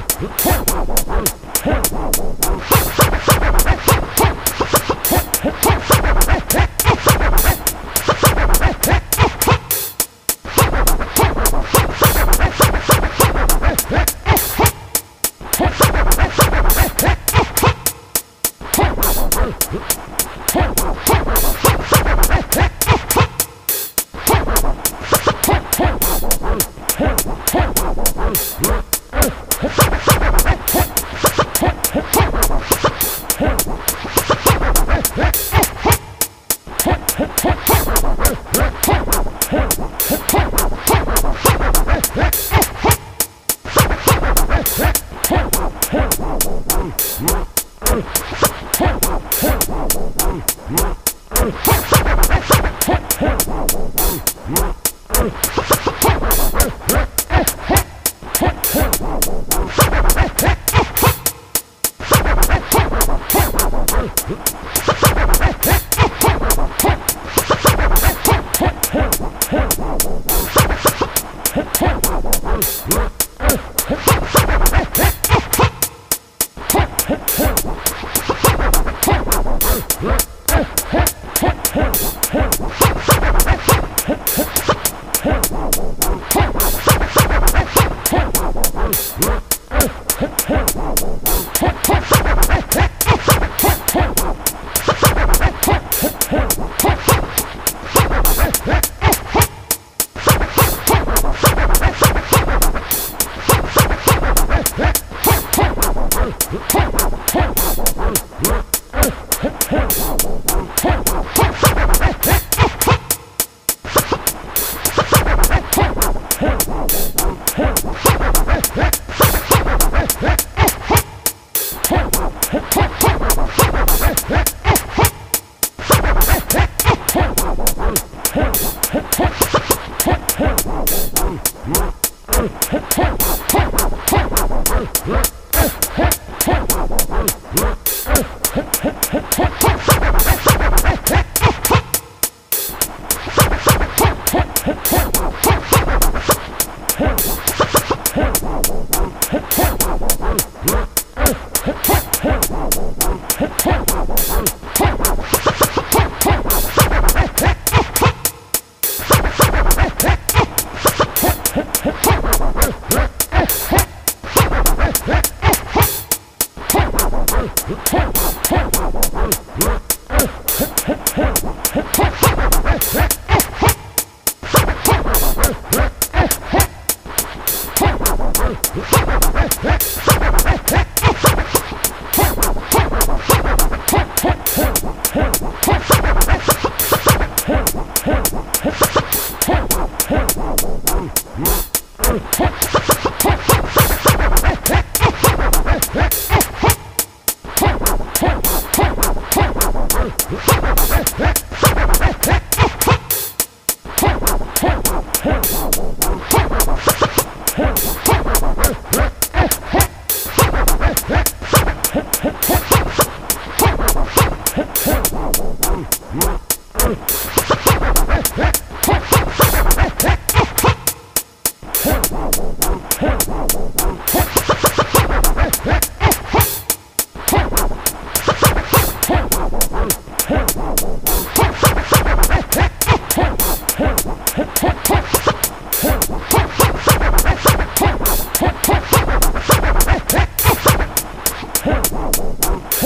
Huh? What? Hey! Huh? Earth. Huh?